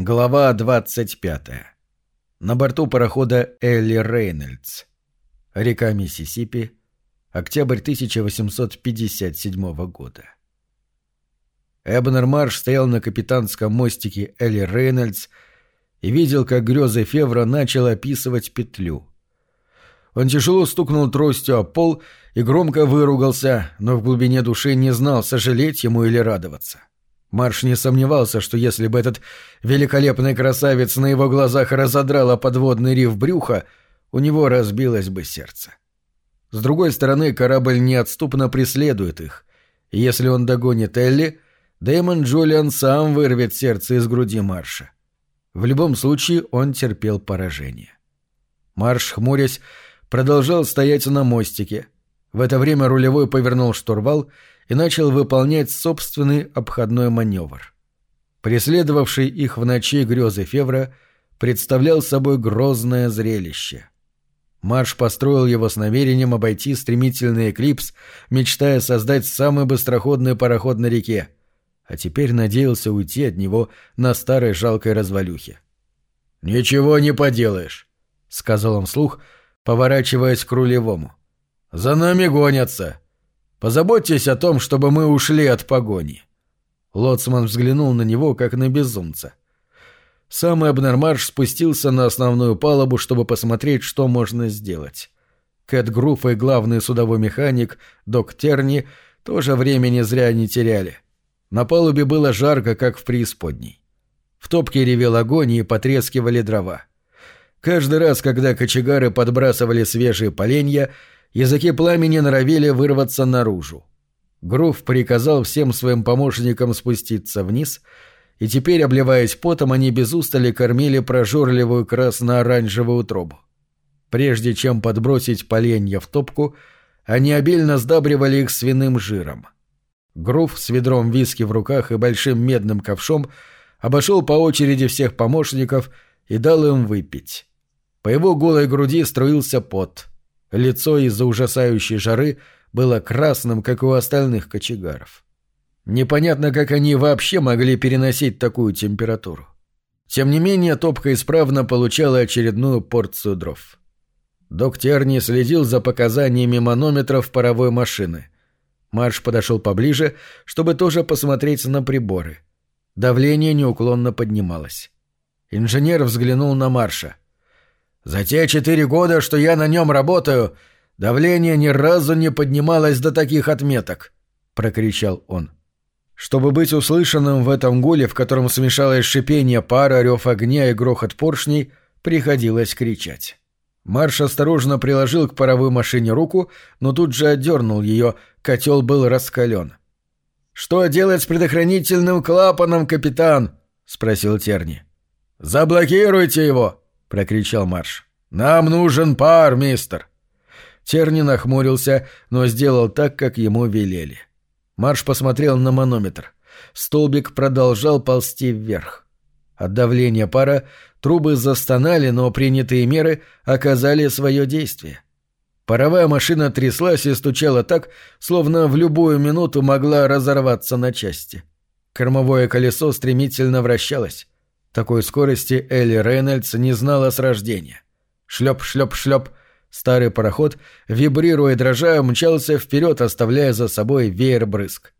Глава 25. На борту парохода Элли Рейнольдс. Река Миссисипи. Октябрь 1857 года. Эбнер Марш стоял на капитанском мостике Элли Рейнольдс и видел, как грезы Февра начал описывать петлю. Он тяжело стукнул тростью о пол и громко выругался, но в глубине души не знал, сожалеть ему или радоваться. Марш не сомневался, что если бы этот великолепный красавец на его глазах разодрала подводный риф брюха, у него разбилось бы сердце. С другой стороны, корабль неотступно преследует их, если он догонит Элли, Дэймон Джулиан сам вырвет сердце из груди Марша. В любом случае он терпел поражение. Марш, хмурясь, продолжал стоять на мостике. В это время рулевой повернул штурвал и начал выполнять собственный обходной маневр. Преследовавший их в ночи грезы Февра представлял собой грозное зрелище. Марш построил его с намерением обойти стремительный эклипс, мечтая создать самый быстроходный пароход на реке, а теперь надеялся уйти от него на старой жалкой развалюхе. «Ничего не поделаешь», — сказал он вслух, поворачиваясь к рулевому. «За нами гонятся. Позаботьтесь о том, чтобы мы ушли от погони». Лоцман взглянул на него, как на безумца. Сам Эбнер спустился на основную палубу, чтобы посмотреть, что можно сделать. Кэт Груф и главный судовой механик, док Терни, тоже времени зря не теряли. На палубе было жарко, как в преисподней. В топке ревел огонь и потрескивали дрова. Каждый раз, когда кочегары подбрасывали свежие поленья, языки пламени норовили вырваться наружу. Грув приказал всем своим помощникам спуститься вниз, и теперь, обливаясь потом, они без устали кормили прожорливую красно-оранжевую трубу. Прежде чем подбросить поленья в топку, они обильно сдабривали их свиным жиром. Грув с ведром виски в руках и большим медным ковшом обошел по очереди всех помощников и дал им выпить. По его голой груди струился пот — Лицо из-за ужасающей жары было красным, как у остальных кочегаров. Непонятно, как они вообще могли переносить такую температуру. Тем не менее, топка исправно получала очередную порцию дров. Доктор не следил за показаниями манометров паровой машины. Марш подошел поближе, чтобы тоже посмотреть на приборы. Давление неуклонно поднималось. Инженер взглянул на Марша — за те четыре года, что я на нем работаю, давление ни разу не поднималось до таких отметок», — прокричал он. Чтобы быть услышанным в этом гуле, в котором смешалось шипение пара, рев огня и грохот поршней, приходилось кричать. Марш осторожно приложил к паровой машине руку, но тут же отдернул ее, котел был раскален. «Что делать с предохранительным клапаном, капитан?» — спросил Терни. «Заблокируйте его!» — прокричал Марш. «Нам нужен пар, мистер!» Терни нахмурился, но сделал так, как ему велели. Марш посмотрел на манометр. Столбик продолжал ползти вверх. От давления пара трубы застонали, но принятые меры оказали свое действие. Паровая машина тряслась и стучала так, словно в любую минуту могла разорваться на части. Кормовое колесо стремительно вращалось. Такой скорости Элли Рейнольдс не знала с рождения. Шлеп-шлеп-шлеп. Старый пароход, вибрируя и дрожа, мчался вперед, оставляя за собой веер брызг.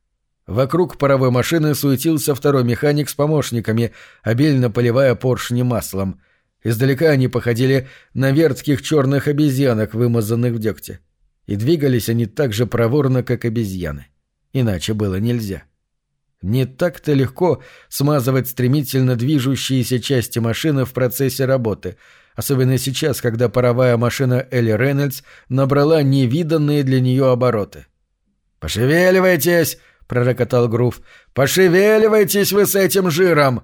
Вокруг паровой машины суетился второй механик с помощниками, обильно поливая поршни маслом. Издалека они походили на вертких черных обезьянок, вымазанных в дегте. И двигались они так же проворно, как обезьяны. Иначе было нельзя. Не так-то легко смазывать стремительно движущиеся части машины в процессе работы, особенно сейчас, когда паровая машина Элли Рейнольдс набрала невиданные для нее обороты. «Пошевеливайтесь!» — пророкотал Грув. «Пошевеливайтесь вы с этим жиром!»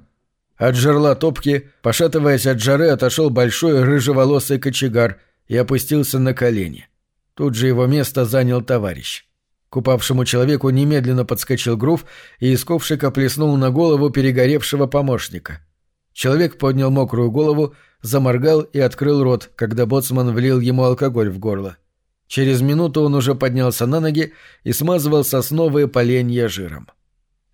От жерла топки, пошатываясь от жары, отошел большой рыжеволосый кочегар и опустился на колени. Тут же его место занял товарищ. К упавшему человеку немедленно подскочил Грув и из ковшика плеснул на голову перегоревшего помощника. Человек поднял мокрую голову, заморгал и открыл рот, когда боцман влил ему алкоголь в горло. Через минуту он уже поднялся на ноги и смазывал сосновые поленья жиром.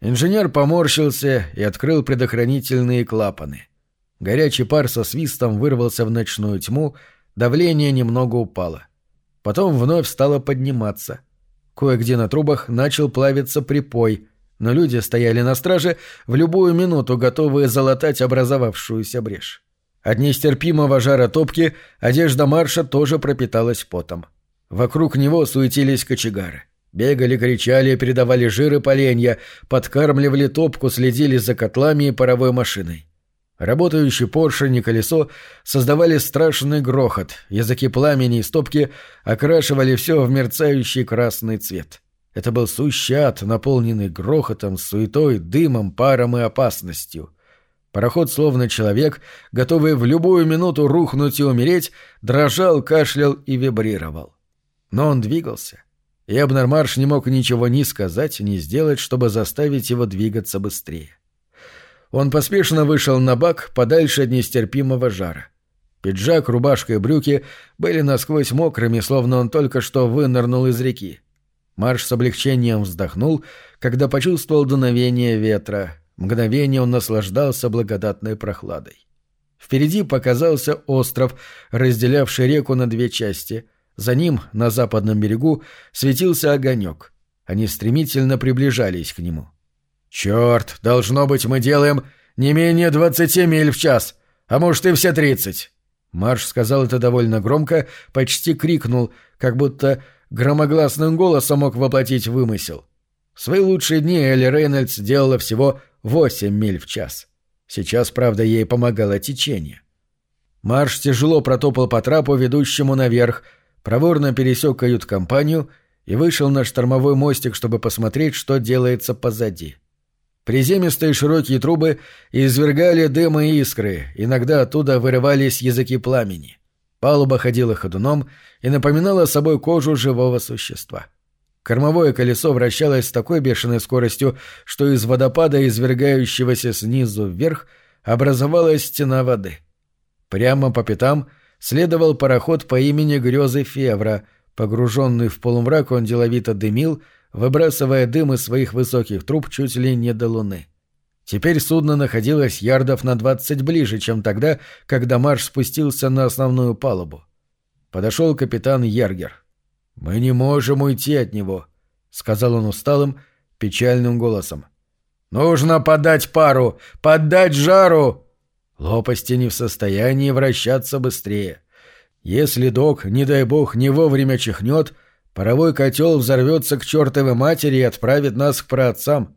Инженер поморщился и открыл предохранительные клапаны. Горячий пар со свистом вырвался в ночную тьму, давление немного упало. Потом вновь стало подниматься. Кое-где на трубах начал плавиться припой, но люди стояли на страже в любую минуту, готовые залатать образовавшуюся брешь. От нестерпимого жара топки одежда Марша тоже пропиталась потом. Вокруг него суетились кочегары. Бегали, кричали, передавали жиры поленья, подкармливали топку, следили за котлами и паровой машиной. Работающий поршень и колесо создавали страшный грохот, языки пламени и стопки окрашивали все в мерцающий красный цвет. Это был сущий ад, наполненный грохотом, суетой, дымом, паром и опасностью. Пароход, словно человек, готовый в любую минуту рухнуть и умереть, дрожал, кашлял и вибрировал. Но он двигался, и Абнермарш не мог ничего ни сказать, ни сделать, чтобы заставить его двигаться быстрее. Он поспешно вышел на бак подальше от нестерпимого жара. Пиджак, рубашка и брюки были насквозь мокрыми, словно он только что вынырнул из реки. Марш с облегчением вздохнул, когда почувствовал дуновение ветра. Мгновение он наслаждался благодатной прохладой. Впереди показался остров, разделявший реку на две части. За ним, на западном берегу, светился огонек. Они стремительно приближались к нему. — «Черт, должно быть, мы делаем не менее двадцати миль в час, а может и все тридцать». Марш сказал это довольно громко, почти крикнул, как будто громогласным голосом мог воплотить вымысел. В свои лучшие дни Элли Рейнольдс делала всего восемь миль в час. Сейчас, правда, ей помогало течение. Марш тяжело протопал по трапу, ведущему наверх, проворно пересек кают-компанию и вышел на штормовой мостик, чтобы посмотреть, что делается позади. Приземистые широкие трубы извергали дым и искры, иногда оттуда вырывались языки пламени. Палуба ходила ходуном и напоминала собой кожу живого существа. Кормовое колесо вращалось с такой бешеной скоростью, что из водопада, извергающегося снизу вверх, образовалась стена воды. Прямо по пятам следовал пароход по имени Грезы Февра. Погруженный в полумрак, он деловито дымил, выбрасывая дым из своих высоких труб чуть ли не до луны. Теперь судно находилось ярдов на двадцать ближе, чем тогда, когда марш спустился на основную палубу. Подошел капитан Ергер. «Мы не можем уйти от него», — сказал он усталым, печальным голосом. «Нужно подать пару! Подать жару!» Лопасти не в состоянии вращаться быстрее. Если док, не дай бог, не вовремя чихнет — Паровой котел взорвется к чертовой матери и отправит нас к праотцам.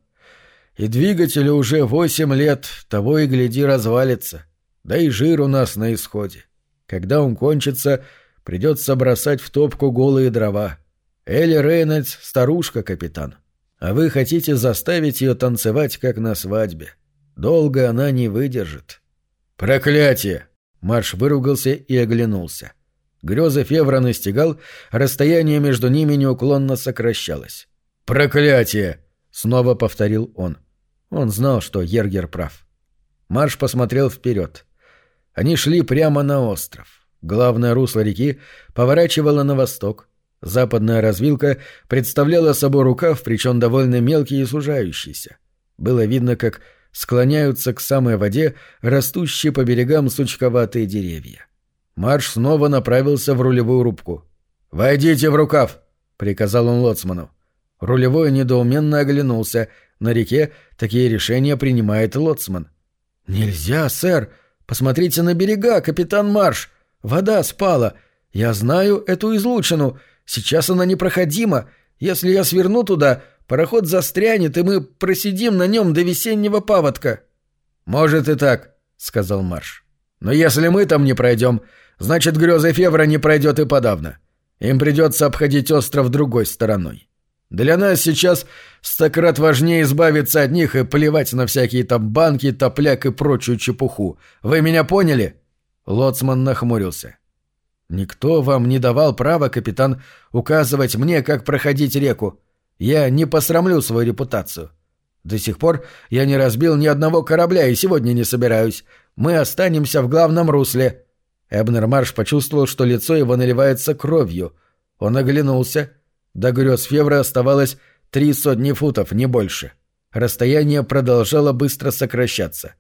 И двигателю уже восемь лет, того и гляди, развалится. Да и жир у нас на исходе. Когда он кончится, придется бросать в топку голые дрова. Элли Рейнольдс — старушка, капитан. А вы хотите заставить ее танцевать, как на свадьбе. Долго она не выдержит. «Проклятие!» Марш выругался и оглянулся. — Грезы Февра настигал, расстояние между ними неуклонно сокращалось. «Проклятие!» — снова повторил он. Он знал, что Ергер прав. Марш посмотрел вперед. Они шли прямо на остров. Главное русло реки поворачивало на восток. Западная развилка представляла собой рукав, причем довольно мелкий и сужающийся. Было видно, как склоняются к самой воде растущие по берегам сучковатые деревья. Марш снова направился в рулевую рубку. «Войдите в рукав!» — приказал он лоцману. Рулевой недоуменно оглянулся. На реке такие решения принимает лоцман. «Нельзя, сэр! Посмотрите на берега, капитан Марш! Вода спала! Я знаю эту излучину! Сейчас она непроходима! Если я сверну туда, пароход застрянет, и мы просидим на нем до весеннего паводка!» «Может и так», — сказал Марш. «Но если мы там не пройдем, Значит, греза Февра не пройдет и подавно. Им придется обходить остров другой стороной. Для нас сейчас стократ важнее избавиться от них и плевать на всякие там банки, топляк и прочую чепуху. Вы меня поняли?» Лоцман нахмурился. «Никто вам не давал права, капитан, указывать мне, как проходить реку. Я не посрамлю свою репутацию. До сих пор я не разбил ни одного корабля и сегодня не собираюсь. Мы останемся в главном русле. Эбнер Марш почувствовал, что лицо его наливается кровью. Он оглянулся. До грез Февра оставалось три сотни футов, не больше. Расстояние продолжало быстро сокращаться.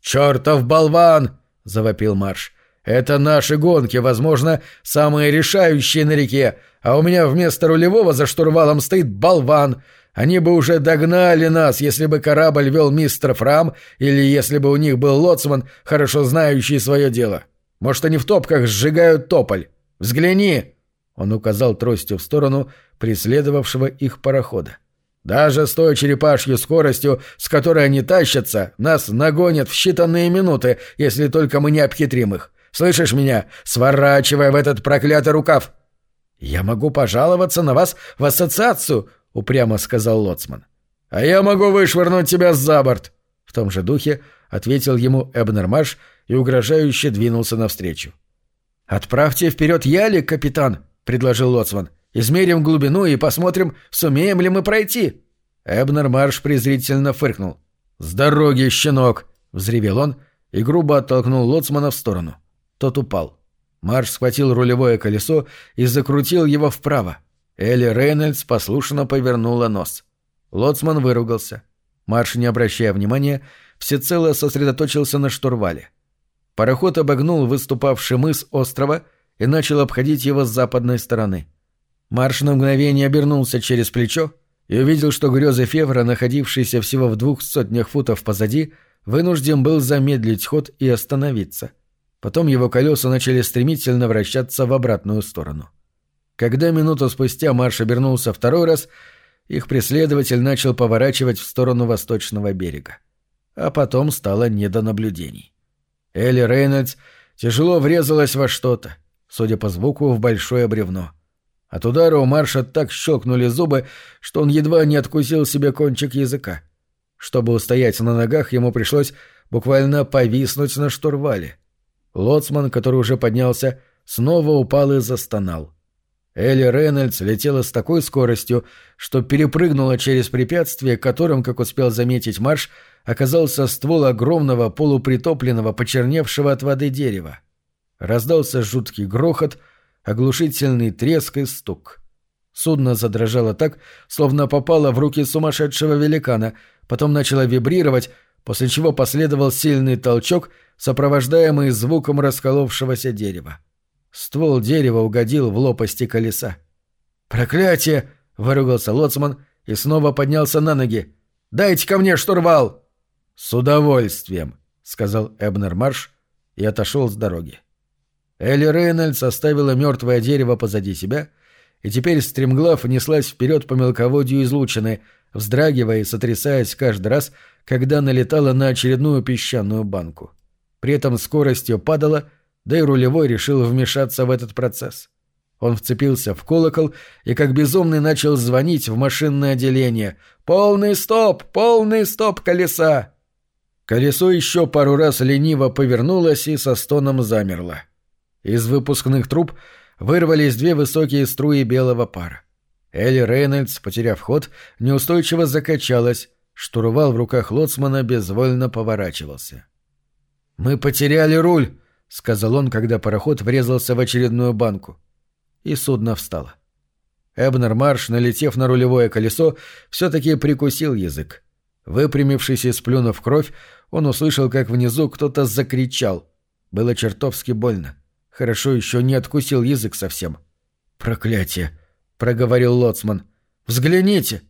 «Чертов болван!» —— завопил Марш. «Это наши гонки, возможно, самые решающие на реке, а у меня вместо рулевого за штурвалом стоит болван. Они бы уже догнали нас, если бы корабль вел мистер Фрам или если бы у них был лоцман, хорошо знающий свое дело. Может, они в топках сжигают тополь. Взгляни!» Он указал тростью в сторону преследовавшего их парохода. «Даже с той черепашьей скоростью, с которой они тащатся, нас нагонят в считанные минуты, если только мы не обхитрим их. Слышишь меня? Сворачивай в этот проклятый рукав!» «Я могу пожаловаться на вас в ассоциацию», — упрямо сказал Лоцман. «А я могу вышвырнуть тебя за борт!» В том же духе ответил ему Эбнермаш и угрожающе двинулся навстречу. «Отправьте вперед ялик, капитан», — предложил Лоцман. «Измерим глубину и посмотрим, сумеем ли мы пройти». Эбнер Марш презрительно фыркнул. «С дороги, щенок!» — взревел он и грубо оттолкнул Лоцмана в сторону. Тот упал. Марш схватил рулевое колесо и закрутил его вправо. Элли Рейнольдс послушно повернула нос. Лоцман выругался. Марш, не обращая внимания, всецело сосредоточился на штурвале. Пароход обогнул выступавший мыс острова и начал обходить его с западной стороны. Марш на мгновение обернулся через плечо и увидел, что грезы Февра, находившийся всего в двух сотнях футов позади, вынужден был замедлить ход и остановиться. Потом его колеса начали стремительно вращаться в обратную сторону. Когда минуту спустя Марш обернулся второй раз, их преследователь начал поворачивать в сторону восточного берега. А потом стало не до наблюдений. Элли Рейнольдс тяжело врезалась во что-то, судя по звуку, в большое бревно. От удара у Марша так щелкнули зубы, что он едва не откусил себе кончик языка. Чтобы устоять на ногах, ему пришлось буквально повиснуть на штурвале. Лоцман, который уже поднялся, снова упал и застонал. Элли Рейнольдс летела с такой скоростью, что перепрыгнула через препятствие, которым, как успел заметить Марш, оказался ствол огромного полупритопленного, почерневшего от воды дерева. Раздался жуткий грохот, оглушительный треск и стук. Судно задрожало так, словно попало в руки сумасшедшего великана, потом начало вибрировать, после чего последовал сильный толчок, сопровождаемый звуком расколовшегося дерева. Ствол дерева угодил в лопасти колеса. «Проклятие!» — выругался лоцман и снова поднялся на ноги. «Дайте ко мне штурвал!» «С удовольствием», — сказал Эбнер Марш и отошел с дороги. Элли Рейнольдс оставила мертвое дерево позади себя, и теперь стремглав неслась вперед по мелководью излучины, вздрагивая и сотрясаясь каждый раз, когда налетала на очередную песчаную банку. При этом скорость ее падала, да и рулевой решил вмешаться в этот процесс. Он вцепился в колокол и как безумный начал звонить в машинное отделение. «Полный стоп! Полный стоп колеса!» Колесо еще пару раз лениво повернулось и со стоном замерло. Из выпускных труб вырвались две высокие струи белого пара. Элли Рейнольдс, потеряв ход, неустойчиво закачалась, штурвал в руках лоцмана безвольно поворачивался. «Мы потеряли руль!» — сказал он, когда пароход врезался в очередную банку. И судно встало. Эбнер Марш, налетев на рулевое колесо, все-таки прикусил язык. Выпрямившись и сплюнув кровь, он услышал, как внизу кто-то закричал. Было чертовски больно. Хорошо еще не откусил язык совсем. «Проклятие!» — проговорил Лоцман. «Взгляните!»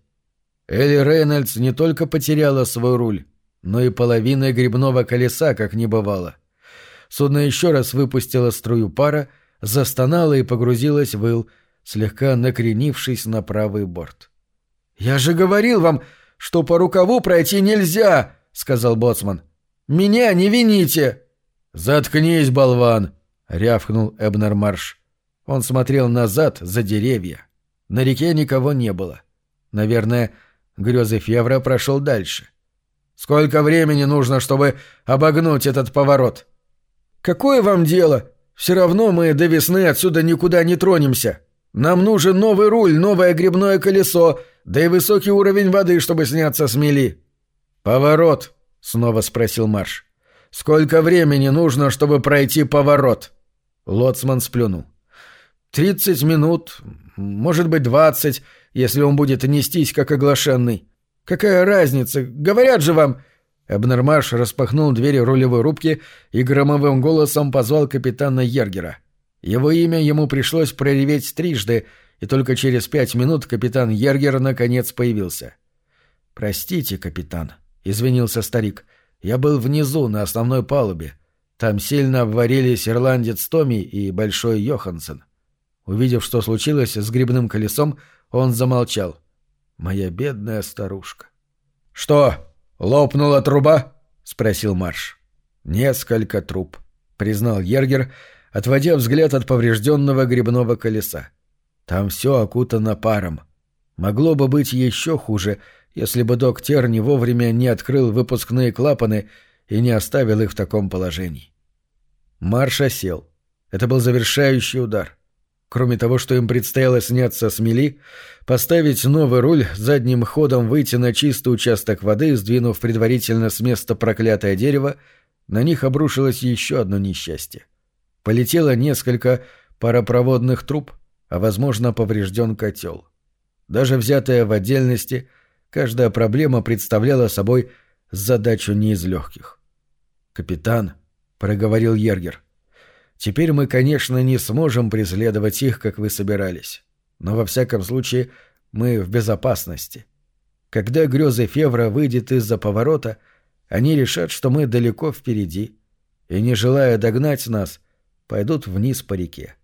Элли Рейнольдс не только потеряла свой руль, но и половина грибного колеса, как не бывало. Судно еще раз выпустило струю пара, застонало и погрузилось в ил, слегка накренившись на правый борт. «Я же говорил вам, что по рукаву пройти нельзя!» — сказал боцман. «Меня не вините!» «Заткнись, болван!» — рявкнул Эбнер Марш. Он смотрел назад, за деревья. На реке никого не было. Наверное, грезы Февра прошел дальше. «Сколько времени нужно, чтобы обогнуть этот поворот?» «Какое вам дело? Все равно мы до весны отсюда никуда не тронемся. Нам нужен новый руль, новое грибное колесо, да и высокий уровень воды, чтобы сняться с мели». «Поворот», — снова спросил Марш. «Сколько времени нужно, чтобы пройти поворот?» Лоцман сплюнул. «Тридцать минут, может быть, двадцать, если он будет нестись, как оглашенный. Какая разница? Говорят же вам...» Эбнермаш распахнул двери рулевой рубки и громовым голосом позвал капитана Ергера. Его имя ему пришлось прореветь трижды, и только через пять минут капитан Ергер наконец появился. «Простите, капитан», — извинился старик, — «я был внизу, на основной палубе. Там сильно обварились ирландец Томми и Большой Йоханссон». Увидев, что случилось с грибным колесом, он замолчал. «Моя бедная старушка». «Что, лопнула труба?» — спросил Марш. «Несколько труб», — признал Ергер, отводя взгляд от поврежденного грибного колеса. «Там все окутано паром. Могло бы быть еще хуже, если бы доктор не вовремя не открыл выпускные клапаны и не оставил их в таком положении». Марш осел. Это был завершающий удар. Кроме того, что им предстояло сняться с мели, поставить новый руль, задним ходом выйти на чистый участок воды, сдвинув предварительно с места проклятое дерево, на них обрушилось еще одно несчастье. Полетело несколько паропроводных труб, а, возможно, поврежден котел. Даже взятая в отдельности, каждая проблема представляла собой задачу не из легких. «Капитан», — проговорил Ергер, — Теперь мы, конечно, не сможем преследовать их, как вы собирались. Но во всяком случае мы в безопасности. Когда грезы Февра выйдет из-за поворота, они решат, что мы далеко впереди, и, не желая догнать нас, пойдут вниз по реке.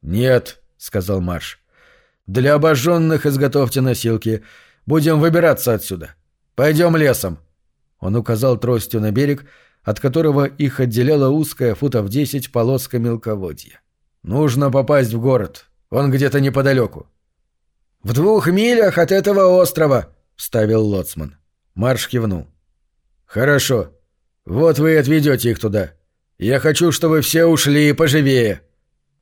«Нет», — сказал Марш, — «для обожженных изготовьте носилки. Будем выбираться отсюда. Пойдем лесом». Он указал тростью на берег, — от которого их отделяла узкая футов десять полоска мелководья. «Нужно попасть в город. Он где-то неподалеку». «В двух милях от этого острова», — вставил Лоцман. Марш кивнул. «Хорошо. Вот вы и отведете их туда. Я хочу, чтобы все ушли поживее».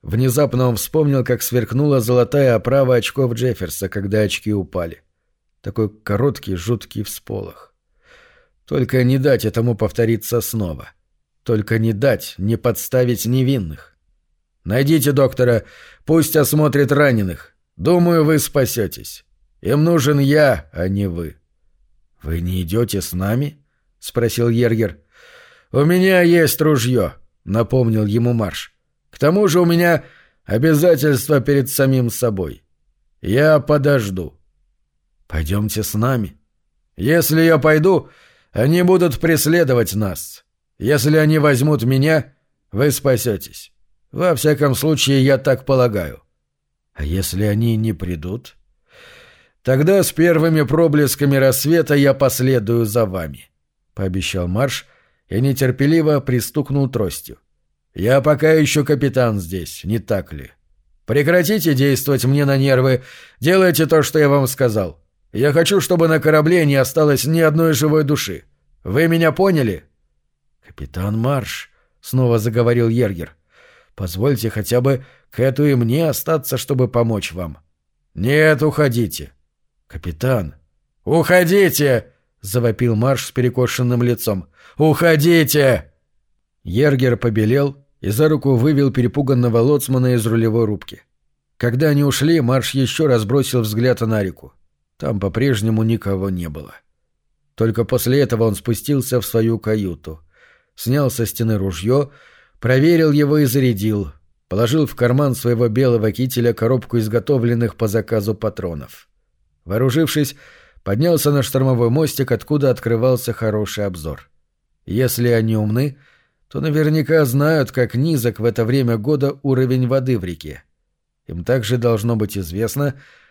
Внезапно он вспомнил, как сверкнула золотая оправа очков Джефферса, когда очки упали. Такой короткий, жуткий всполох. Только не дать этому повториться снова. Только не дать, не подставить невинных. Найдите доктора, пусть осмотрит раненых. Думаю, вы спасетесь. Им нужен я, а не вы. — Вы не идете с нами? — спросил Ергер. — У меня есть ружье, — напомнил ему Марш. — К тому же у меня обязательства перед самим собой. Я подожду. — Пойдемте с нами. — Если я пойду, они будут преследовать нас. Если они возьмут меня, вы спасетесь. Во всяком случае, я так полагаю. А если они не придут? Тогда с первыми проблесками рассвета я последую за вами, — пообещал Марш и нетерпеливо пристукнул тростью. Я пока еще капитан здесь, не так ли? Прекратите действовать мне на нервы, делайте то, что я вам сказал. Я хочу, чтобы на корабле не осталось ни одной живой души. Вы меня поняли?» «Капитан Марш», — снова заговорил Ергер, — «позвольте хотя бы Кэту и мне остаться, чтобы помочь вам». «Нет, уходите». «Капитан». «Уходите!» — завопил Марш с перекошенным лицом. «Уходите!» Ергер побелел и за руку вывел перепуганного лоцмана из рулевой рубки. Когда они ушли, Марш еще раз бросил взгляд на реку. Там по-прежнему никого не было. Только после этого он спустился в свою каюту. Снял со стены ружье, проверил его и зарядил. Положил в карман своего белого кителя коробку изготовленных по заказу патронов. Вооружившись, поднялся на штормовой мостик, откуда открывался хороший обзор. Если они умны, то наверняка знают, как низок в это время года уровень воды в реке. Им также должно быть известно, что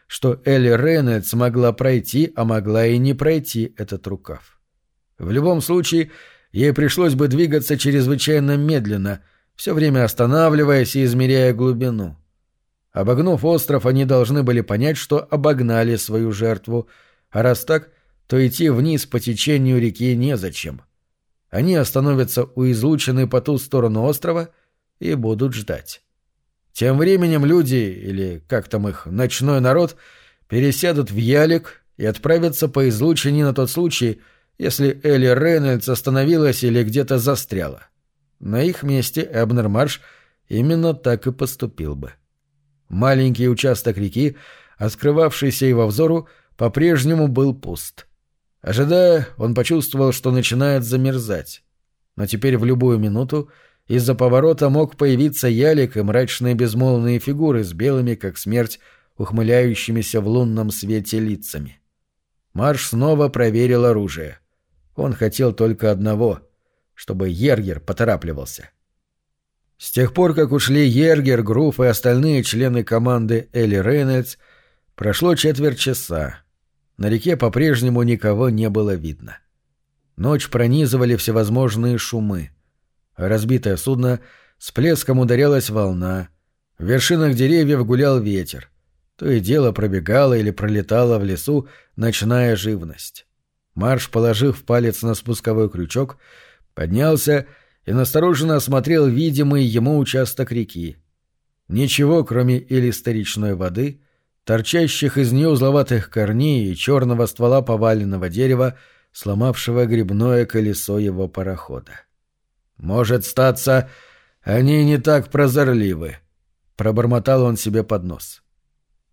Элли Рейнольдс могла пройти, а могла и не пройти этот рукав. В любом случае, ей пришлось бы двигаться чрезвычайно медленно, все время останавливаясь и измеряя глубину. Обогнув остров, они должны были понять, что обогнали свою жертву, а раз так, то идти вниз по течению реки незачем. Они остановятся у излучины по ту сторону острова и будут ждать. Тем временем люди, или как там их, ночной народ, пересядут в ялик и отправятся по излучине на тот случай, если Элли Рейнольдс остановилась или где-то застряла. На их месте Эбнер Марш именно так и поступил бы. Маленький участок реки, открывавшийся его взору, по-прежнему был пуст. Ожидая, он почувствовал, что начинает замерзать. Но теперь в любую минуту из-за поворота мог появиться ялик и мрачные безмолвные фигуры с белыми, как смерть, ухмыляющимися в лунном свете лицами. Марш снова проверил оружие. Он хотел только одного — чтобы Ергер поторапливался. С тех пор, как ушли Ергер, Груф и остальные члены команды Элли Рейнольдс, прошло четверть часа. На реке по-прежнему никого не было видно. Ночь пронизывали всевозможные шумы. Разбитое судно с плеском ударялась волна. В вершинах деревьев гулял ветер. То и дело пробегала или пролетала в лесу ночная живность. Марш, положив палец на спусковой крючок, поднялся и настороженно осмотрел видимый ему участок реки. Ничего, кроме илистой речной воды, торчащих из нее узловатых корней и черного ствола поваленного дерева, сломавшего грибное колесо его парохода. «Может, статься, они не так прозорливы», — пробормотал он себе под нос.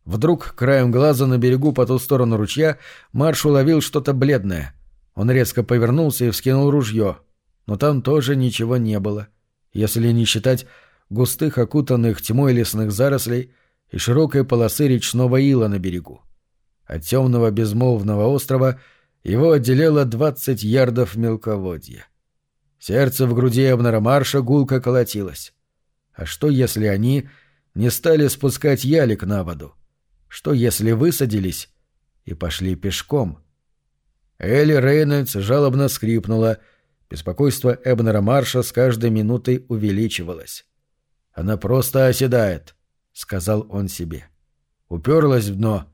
Вдруг, краем глаза на берегу по ту сторону ручья, Марш уловил что-то бледное. Он резко повернулся и вскинул ружье. Но там тоже ничего не было, если не считать густых окутанных тьмой лесных зарослей и широкой полосы речного ила на берегу. От темного безмолвного острова его отделяло двадцать ярдов мелководья. Сердце в груди Эбнера Марша гулко колотилось. А что, если они не стали спускать ялик на воду? Что, если высадились и пошли пешком? Элли Рейнольдс жалобно скрипнула. Беспокойство Эбнера Марша с каждой минутой увеличивалось. «Она просто оседает», — сказал он себе. Уперлась в дно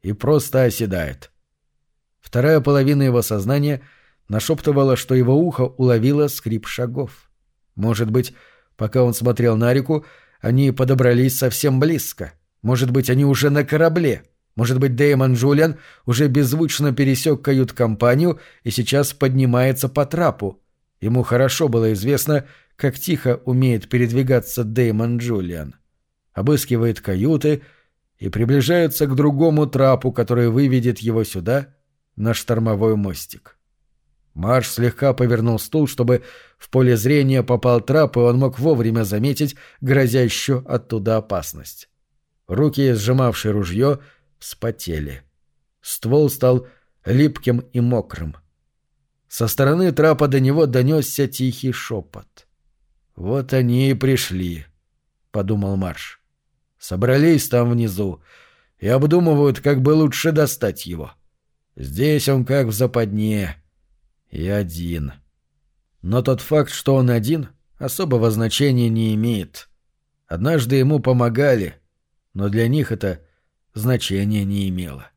и просто оседает. Вторая половина его сознания нашептывала, что его ухо уловило скрип шагов. Может быть, пока он смотрел на реку, они подобрались совсем близко. Может быть, они уже на корабле. Может быть, Дэймон Джулиан уже беззвучно пересек кают-компанию и сейчас поднимается по трапу. Ему хорошо было известно, как тихо умеет передвигаться Дэймон Джулиан. Обыскивает каюты и приближается к другому трапу, который выведет его сюда, на штормовой мостик. Марш слегка повернул стул, чтобы в поле зрения попал трап, и он мог вовремя заметить грозящую оттуда опасность. Руки, сжимавшие ружье, вспотели. Ствол стал липким и мокрым. Со стороны трапа до него донесся тихий шепот. «Вот они и пришли», — подумал Марш. «Собрались там внизу и обдумывают, как бы лучше достать его. Здесь он как в западне. И один. Но тот факт, что он один, особого значения не имеет. Однажды ему помогали — но для них это значения не имело.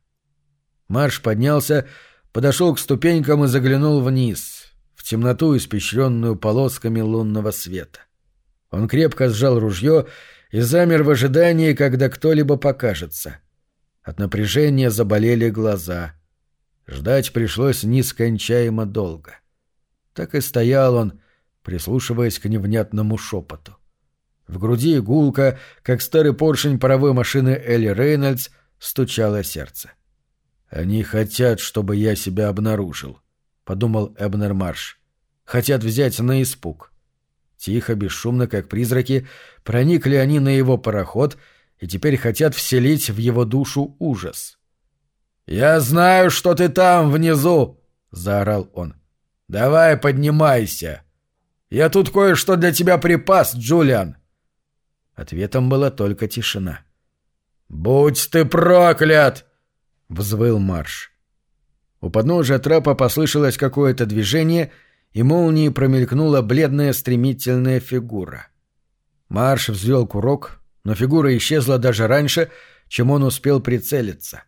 Марш поднялся, подошел к ступенькам и заглянул вниз, в темноту, испещренную полосками лунного света. Он крепко сжал ружье и замер в ожидании, когда кто-либо покажется. От напряжения заболели глаза. Ждать пришлось нескончаемо долго. Так и стоял он, прислушиваясь к невнятному шепоту. В груди гулко, как старый поршень паровой машины Элли Рейнольдс, стучало сердце. «Они хотят, чтобы я себя обнаружил», — подумал Эбнер Марш. «Хотят взять на испуг». Тихо, бесшумно, как призраки, проникли они на его пароход и теперь хотят вселить в его душу ужас. «Я знаю, что ты там, внизу!» — заорал он. «Давай поднимайся! Я тут кое-что для тебя припас, Джулиан!» Ответом была только тишина. «Будь ты проклят!» — взвыл марш. У подножия трапа послышалось какое-то движение, и молнией промелькнула бледная стремительная фигура. Марш взвел курок, но фигура исчезла даже раньше, чем он успел прицелиться.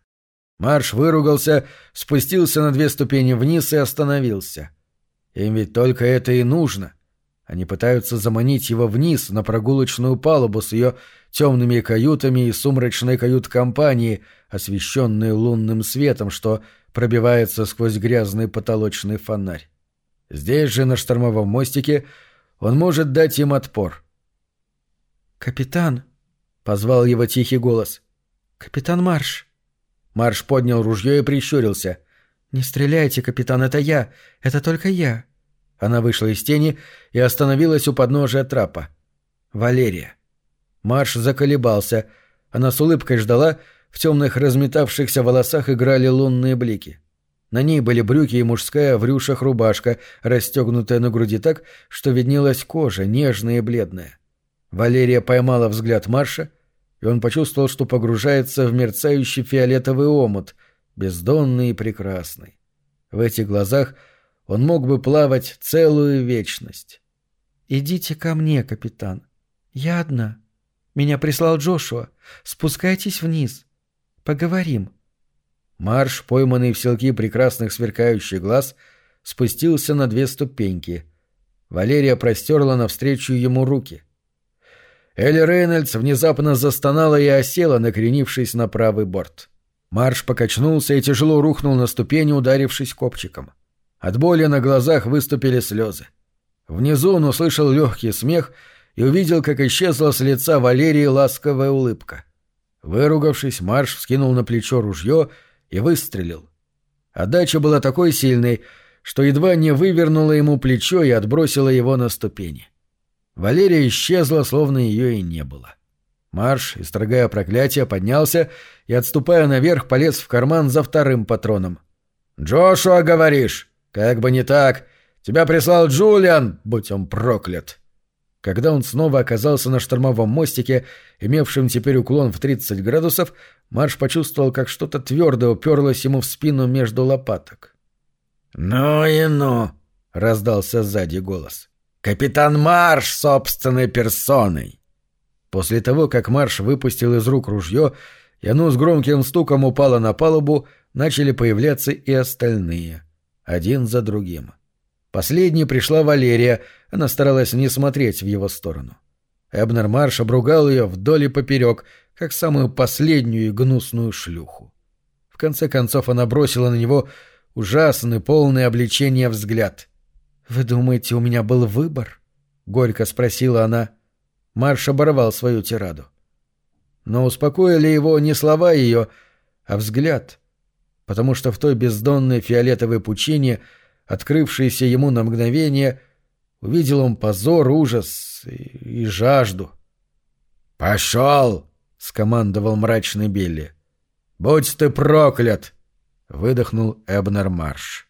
Марш выругался, спустился на две ступени вниз и остановился. Им ведь только это и нужно. Они пытаются заманить его вниз, на прогулочную палубу с ее темными каютами и сумрачной кают-компанией, освещенной лунным светом, что пробивается сквозь грязный потолочный фонарь. Здесь же, на штормовом мостике, он может дать им отпор. «Капитан!» — позвал его тихий голос. «Капитан Марш!» Марш поднял ружье и прищурился. «Не стреляйте, капитан, это я. Это только я». Она вышла из тени и остановилась у подножия трапа. Валерия. Марш заколебался. Она с улыбкой ждала, в темных разметавшихся волосах играли лунные блики. На ней были брюки и мужская в рюшах рубашка, расстегнутая на груди так, что виднелась кожа, нежная и бледная. Валерия поймала взгляд Марша, и он почувствовал, что погружается в мерцающий фиолетовый омут, бездонный и прекрасный. В этих глазах он мог бы плавать целую вечность. «Идите ко мне, капитан. Я одна. Меня прислал Джошуа. Спускайтесь вниз. Поговорим». Марш, пойманный в селки прекрасных сверкающих глаз, спустился на две ступеньки. Валерия простерла навстречу ему руки. Элли Рейнольдс внезапно застонала и осела, накренившись на правый борт. Марш покачнулся и тяжело рухнул на ступени, ударившись копчиком. От боли на глазах выступили слезы. Внизу он услышал легкий смех и увидел, как исчезла с лица Валерии ласковая улыбка. Выругавшись, Марш вскинул на плечо ружье и выстрелил. Отдача была такой сильной, что едва не вывернула ему плечо и отбросила его на ступени. Валерия исчезла, словно ее и не было. Марш, истрогая проклятие, поднялся и, отступая наверх, полез в карман за вторым патроном. «Джошуа, говоришь? Как бы не так. Тебя прислал Джулиан, будь он проклят!» Когда он снова оказался на штормовом мостике, имевшем теперь уклон в 30 градусов, Марш почувствовал, как что-то твердое уперлось ему в спину между лопаток. «Ну и ну!» — раздался сзади голос. «Капитан Марш собственной персоной!» После того, как Марш выпустил из рук ружье, и оно с громким стуком упало на палубу, начали появляться и остальные, один за другим. Последней пришла Валерия, она старалась не смотреть в его сторону. Эбнер Марш обругал ее вдоль и поперек, как самую последнюю и гнусную шлюху. В конце концов она бросила на него ужасный, полный обличения взгляд. «Вы думаете, у меня был выбор?» — горько спросила она. Марш оборвал свою тираду. Но успокоили его не слова ее, а взгляд, потому что в той бездонной фиолетовой пучине — открывшиеся ему на мгновение, увидел он позор, ужас и, и жажду. «Пошел!» — скомандовал мрачный Билли. «Будь ты проклят!» — выдохнул Эбнер Марш.